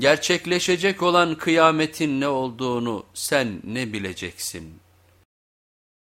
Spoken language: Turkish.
Gerçekleşecek olan kıyametin ne olduğunu sen ne bileceksin?''